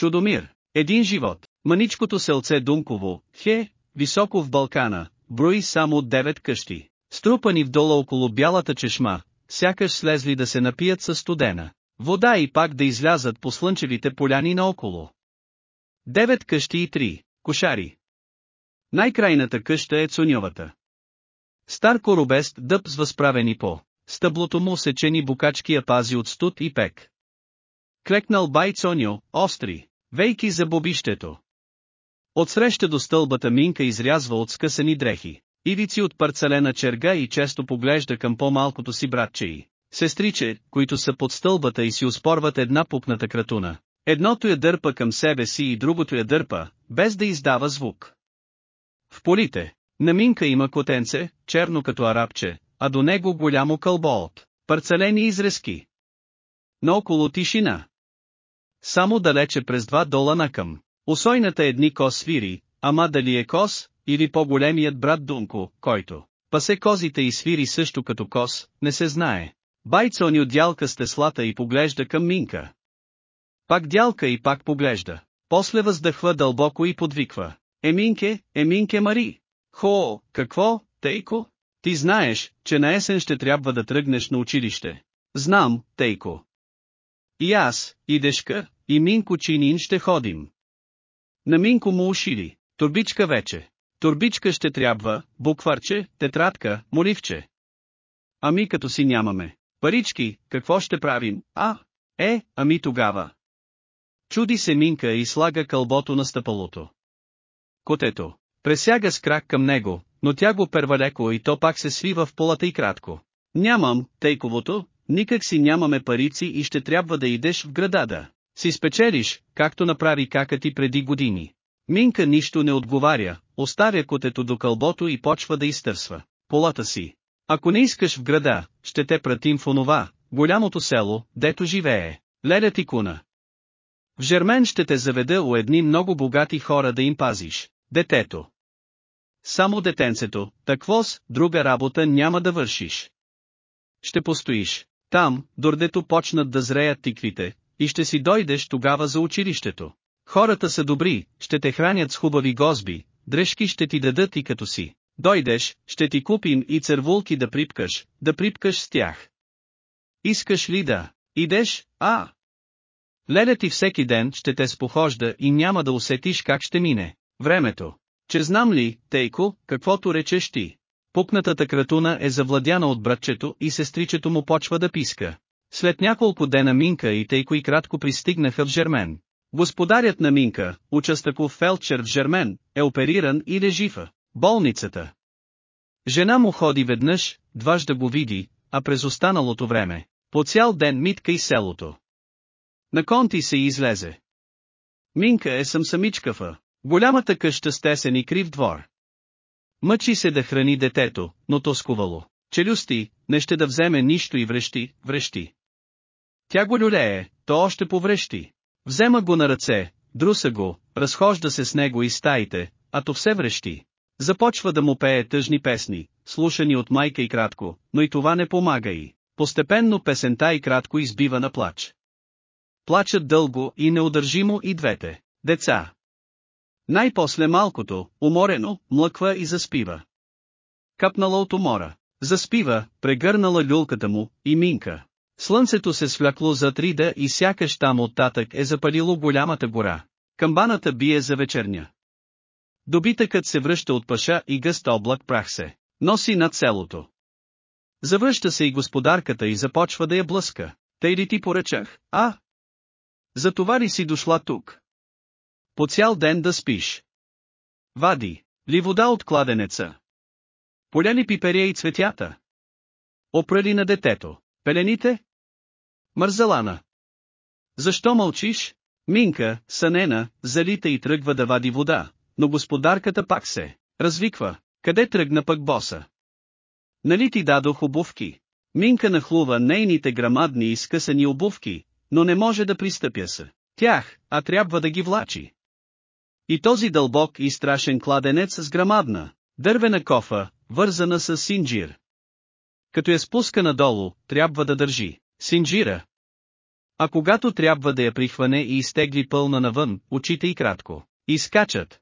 Чудомир. Един живот. Маничкото селце Дунково, хе, високо в Балкана, брои само девет къщи. Струпани вдолу около бялата чешма, сякаш слезли да се напият със студена. Вода и пак да излязат по слънчевите поляни наоколо. Девет къщи и три, кошари. Най-крайната къща е Цуньовата. Стар коробест дъб с възправени по стъблото му сечени букачки я пази от студ и пек. Клекнал бай Цоньо, остри, вейки за бобището. Отсреща до стълбата Минка изрязва от скъсани дрехи. Ивици от парцелена черга и често поглежда към по-малкото си братче и сестриче, които са под стълбата и си успорват една пукната кратуна. Едното я дърпа към себе си и другото я дърпа, без да издава звук. В полите, на Минка има котенце, черно като арабче, а до него голямо кълбо от парцелени изрезки. около тишина. Само далече през два дола накъм. Осойната едни кос свири, ама дали е кос, или по-големият брат Дунко, който пасе козите и свири също като кос, не се знае. Байцони от дялка с теслата и поглежда към Минка. Пак дялка и пак поглежда. После въздъхва дълбоко и подвиква. Еминке, Еминке Мари. Хо, какво, Тейко? Ти знаеш, че на есен ще трябва да тръгнеш на училище. Знам, Тейко. И аз, и Дешка, и Минко Чинин ще ходим. На Минко му ушили, турбичка вече. Турбичка ще трябва, букварче, тетрадка, моливче. Ами като си нямаме. Парички, какво ще правим, а? Е, ами тогава. Чуди се Минка и слага кълбото на стъпалото. Котето. Пресяга с крак към него, но тя го первалеко и то пак се свива в полата и кратко. Нямам, тейковото, никак си нямаме парици и ще трябва да идеш в града да си спечелиш, както направи кака ти преди години. Минка нищо не отговаря, оставя котето до кълбото и почва да изтърсва полата си. Ако не искаш в града, ще те пратим в онова, голямото село, дето живее. Леля ти куна. В Жермен ще те заведа у едни много богати хора да им пазиш. Детето. Само детенцето, таквоз, друга работа няма да вършиш. Ще постоиш. Там, дордето почнат да зреят тиквите, и ще си дойдеш тогава за училището. Хората са добри, ще те хранят с хубави гозби, дрежки ще ти дадат и като си. Дойдеш, ще ти купим и цървулки да припкаш, да припкаш с тях. Искаш ли да идеш, а? Леля ти всеки ден ще те спохожда и няма да усетиш как ще мине времето. Че знам ли, Тейко, каквото речеш ти? Пукнатата кратуна е завладяна от братчето и сестричето му почва да писка. След няколко дена Минка и Тейко кратко пристигнаха в Жермен. Господарят на Минка, участъков фелчер в Жермен, е опериран и лежи болницата. Жена му ходи веднъж, дважда го види, а през останалото време, по цял ден митка и селото. На конти се излезе. Минка е съм самичкава, Голямата къща с тесен и крив двор. Мъчи се да храни детето, но то скувало. Челюсти, не ще да вземе нищо и врещи, врещи. Тя го люлее, то още поврещи. Взема го на ръце, друса го, разхожда се с него и стаите, а то все врещи. Започва да му пее тъжни песни, слушани от майка и кратко, но и това не помага и. Постепенно песента и кратко избива на плач. Плачат дълго и неудържимо и двете. Деца. Най-после малкото, уморено, млъква и заспива. Капнала от умора. Заспива, прегърнала люлката му, и минка. Слънцето се свлякло за трида и сякаш там оттатък е запалило голямата гора. Камбаната бие за вечерня. Добитъкът се връща от паша и гъст облак прах се. Носи над селото. Завръща се и господарката и започва да я блъска. Тъй ли ти поръчах, а? Затова ли си дошла тук? По цял ден да спиш. Вади, ли вода от кладенеца? Поля пиперия и цветята? Опрали на детето. Пелените? Мързалана. Защо мълчиш? Минка, сънена, залита и тръгва да вади вода, но господарката пак се развиква. Къде тръгна пък боса? Нали ти дадох обувки? Минка нахлува нейните грамадни и скъсани обувки, но не може да пристъпя се. Тях, а трябва да ги влачи. И този дълбок и страшен кладенец с грамадна, дървена кофа, вързана с синджир. Като я спуска надолу, трябва да държи синджира. А когато трябва да я прихване и изтегли пълна навън, очите и кратко. Изкачат.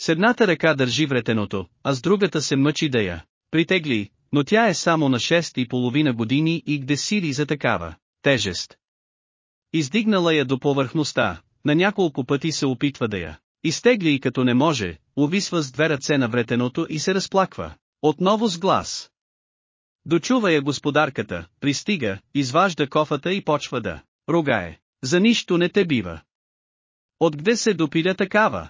С едната ръка държи вретеното, а с другата се мъчи да я притегли, но тя е само на 6 и половина години и где сили за такава тежест. Издигнала я до повърхността, на няколко пъти се опитва да я изтегли и като не може, увисва с две ръце на вретеното и се разплаква. Отново с глас. Дочува я господарката, пристига, изважда кофата и почва да ругае. За нищо не те бива. Откъде се допиля такава?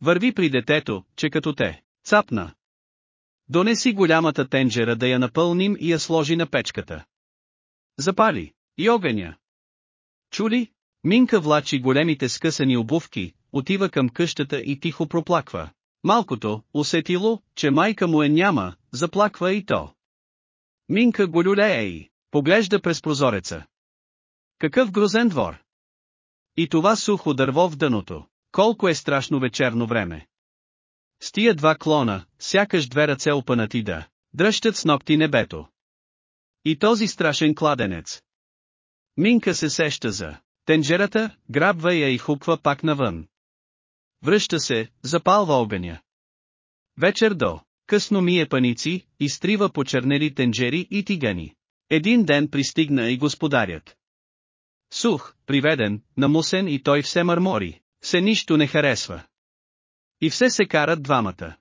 Върви при детето, че като те цапна. Донеси голямата тенджера да я напълним и я сложи на печката. Запали и огъня. Чули? Минка влачи големите скъсани обувки, отива към къщата и тихо проплаква. Малкото, усетило, че майка му е няма, заплаква и то. Минка го люлее и поглежда през прозореца. Какъв грозен двор! И това сухо дърво в дъното. Колко е страшно вечерно време. С тия два клона, сякаш две ръце опънати да дръщат с ногти небето. И този страшен кладенец. Минка се сеща за тенджерата, грабва я и хупва пак навън. Връща се, запалва огъня. Вечер до, късно мие паници, изтрива почернели тенджери и тигани. Един ден пристигна и господарят. Сух, приведен, намусен и той все мърмори, се нищо не харесва. И все се карат двамата.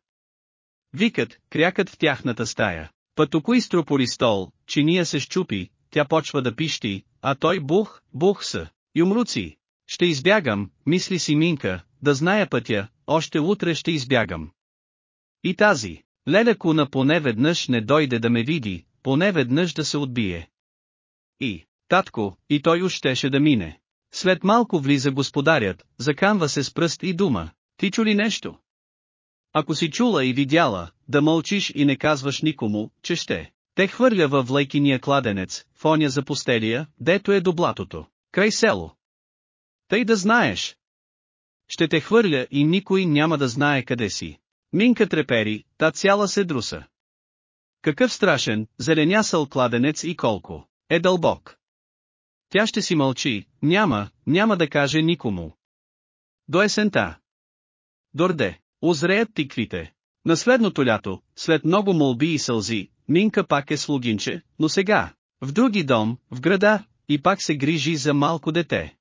Викат, крякат в тяхната стая. Пътоко изтрополи стол, чиния се щупи, тя почва да пищи, а той бух, бух са. Юмруци. Ще избягам, мисли си Минка, да зная пътя, още утре ще избягам. И тази, Леля Куна поне веднъж не дойде да ме види, поне веднъж да се отбие. И, татко, и той уж щеше да мине. След малко влиза господарят, заканва се с пръст и дума. Ти чу ли нещо? Ако си чула и видяла, да мълчиш и не казваш никому, че ще. Те хвърля във влейкиния кладенец, в оня за постелия, дето е до блатото, край село. Тъй да знаеш. Ще те хвърля и никой няма да знае къде си. Минка трепери, та цяла се друса. Какъв страшен, зеленясъл кладенец и колко е дълбок. Тя ще си мълчи, няма, няма да каже никому. До есента. Дорде, озреят тиквите. На следното лято, след много молби и сълзи, Минка пак е слугинче, но сега, в други дом, в града, и пак се грижи за малко дете.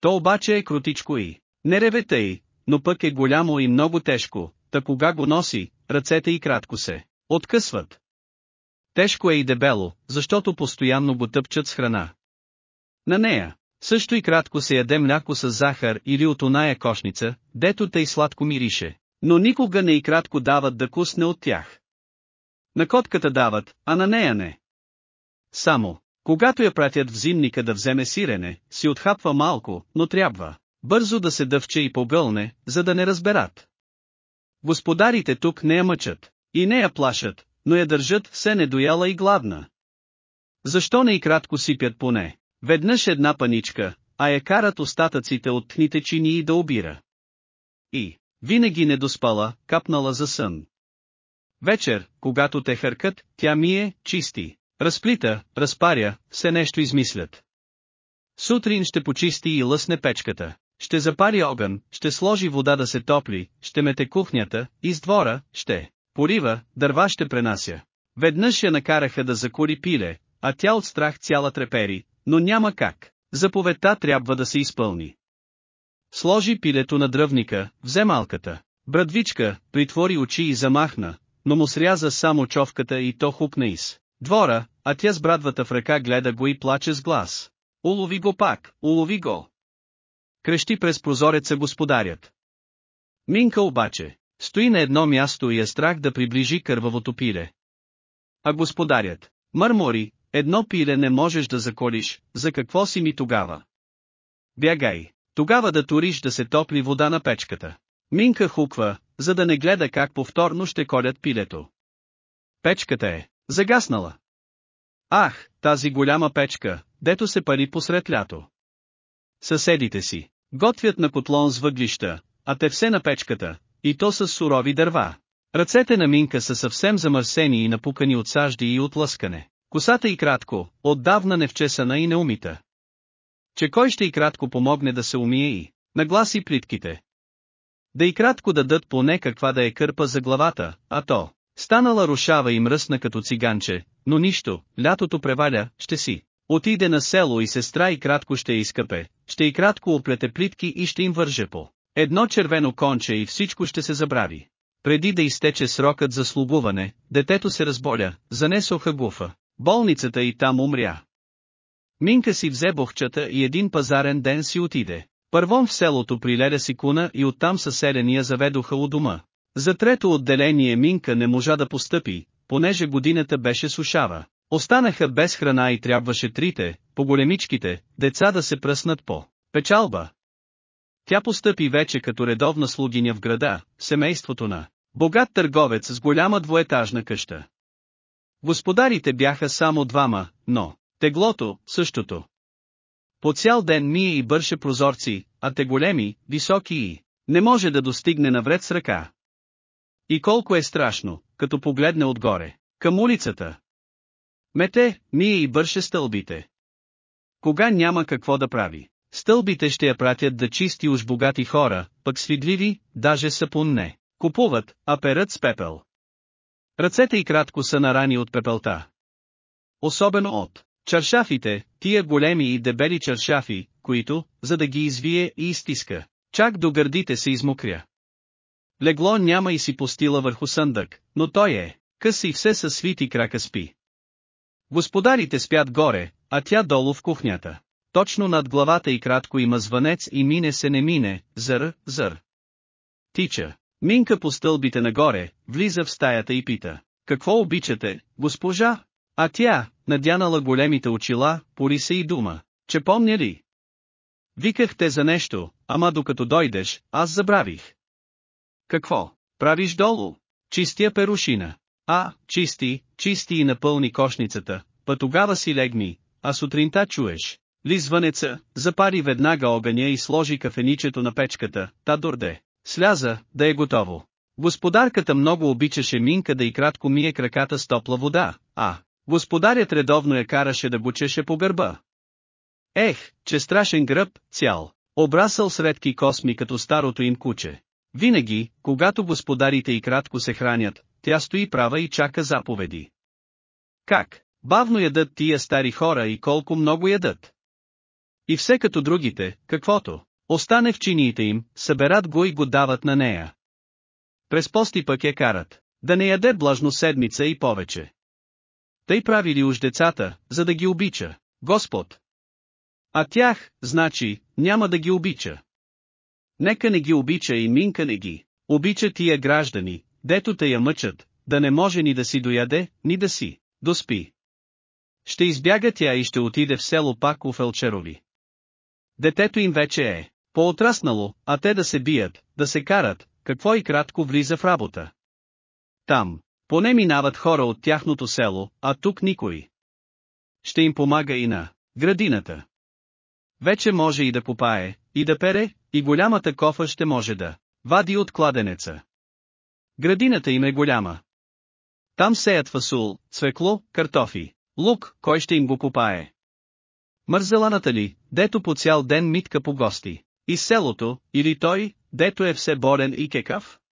То обаче е крутичко и не ревете й, но пък е голямо и много тежко, та кога го носи, ръцете и кратко се откъсват. Тежко е и дебело, защото постоянно го тъпчат с храна. На нея, също и кратко се яде мляко с захар или от оная кошница, дето тъй сладко мирише, но никога не и кратко дават да кусне от тях. На котката дават, а на нея не. Само, когато я пратят в зимника да вземе сирене, си отхапва малко, но трябва бързо да се дъвче и погълне, за да не разберат. Господарите тук не я мъчат, и не я плашат, но я държат все недояла и гладна. Защо не и кратко сипят поне? Веднъж една паничка, а я карат остатъците от тните чинии да обира. И, винаги не доспала, капнала за сън. Вечер, когато те хъркат, тя мие, чисти, разплита, разпаря, все нещо измислят. Сутрин ще почисти и лъсне печката, ще запари огън, ще сложи вода да се топли, ще мете кухнята, из двора, ще порива, дърва ще пренася. Веднъж я накараха да закури пиле, а тя от страх цяла трепери, но няма как. Заповедта трябва да се изпълни. Сложи пилето на дръвника, взе малката. Брадвичка, притвори очи и замахна, но му сряза само човката и то хупна из. Двора, а тя с брадвата в ръка гледа го и плаче с глас. Улови го пак, улови го. Крещи през прозореца господарят. Минка обаче, стои на едно място и е страх да приближи кървавото пиле. А господарят, мърмори, едно пиле не можеш да заколиш, за какво си ми тогава? Бягай, тогава да туриш да се топли вода на печката. Минка хуква, за да не гледа как повторно ще колят пилето. Печката е загаснала. Ах, тази голяма печка, дето се пари посред лято. Съседите си, готвят на котлон с въглища, а те все на печката, и то с сурови дърва. Ръцете на Минка са съвсем замърсени и напукани от сажди и от лъскане. Косата и кратко, отдавна невчесана и неумита. че кой ще и кратко помогне да се умие и нагласи плитките. Да и кратко дадат поне каква да е кърпа за главата, а то, станала рушава и мръсна като циганче, но нищо, лятото преваля, ще си. Отиде на село и сестра и кратко ще изкъпе, ще и кратко оплете плитки и ще им върже по едно червено конче и всичко ще се забрави. Преди да изтече срокът за слугуване, детето се разболя, занесоха гуфа. Болницата и там умря. Минка си взе бохчата и един пазарен ден си отиде. Първом в селото при Леда си куна и оттам съселения заведоха у дома. За трето отделение Минка не можа да постъпи, понеже годината беше сушава. Останаха без храна и трябваше трите, по-големичките, деца да се пръснат по печалба. Тя постъпи вече като редовна слугиня в града, семейството на богат търговец с голяма двоетажна къща. Господарите бяха само двама, но теглото същото. По цял ден мие и бърше прозорци, а те големи, високи и не може да достигне навред с ръка. И колко е страшно, като погледне отгоре, към улицата. Мете, мие и бърше стълбите. Кога няма какво да прави, стълбите ще я пратят да чисти уж богати хора, пък свидливи, даже сапун не. Купуват, а перат с пепел. Ръцете и кратко са нарани от пепелта. Особено от чаршафите, тия големи и дебели чаршафи, които, за да ги извие и изтиска, чак до гърдите се измокря. Легло няма и си постила върху съндък, но той е, къс и все със свити крака спи. Господарите спят горе, а тя долу в кухнята. Точно над главата и кратко има звънец и мине се не мине, зър, зър. Тича. Минка по стълбите нагоре, влиза в стаята и пита. Какво обичате, госпожа? А тя, надянала големите очила, пори се и дума. Че помня ли? Виках те за нещо, ама докато дойдеш, аз забравих. Какво? Правиш долу? Чистия перушина. А, чисти, чисти и напълни кошницата, па тогава си легни, а сутринта чуеш. Ли звънеца, запари веднага огъня и сложи кафеничето на печката, та дорде. Сляза, да е готово. Господарката много обичаше Минка да и кратко мие краката с топла вода, а господарят редовно я караше да бучеше по гърба. Ех, че страшен гръб, цял, обрасъл с редки косми като старото им куче. Винаги, когато господарите и кратко се хранят, тя стои права и чака заповеди. Как? Бавно ядат тия стари хора и колко много ядат. И все като другите, каквото. Остане в чиниите им, съберат го и го дават на нея. През пости пък я карат, да не яде блажно седмица и повече. Тъй правили уж децата, за да ги обича, Господ. А тях, значи, няма да ги обича. Нека не ги обича и Минка не ги. Обича тия граждани, дето те я мъчат, да не може ни да си дояде, ни да си доспи. Ще избяга тя и ще отиде в село пак у Фелчерови. Детето им вече е поотраснало, а те да се бият, да се карат, какво и кратко влиза в работа. Там, поне минават хора от тяхното село, а тук никой. Ще им помага и на градината. Вече може и да попае, и да пере, и голямата кофа ще може да вади от кладенеца. Градината им е голяма. Там сеят фасул, цвекло, картофи, лук, кой ще им го попае. Мързеланата ли, дето по цял ден митка по гости. И селото, или той, дето е все болен и кекав?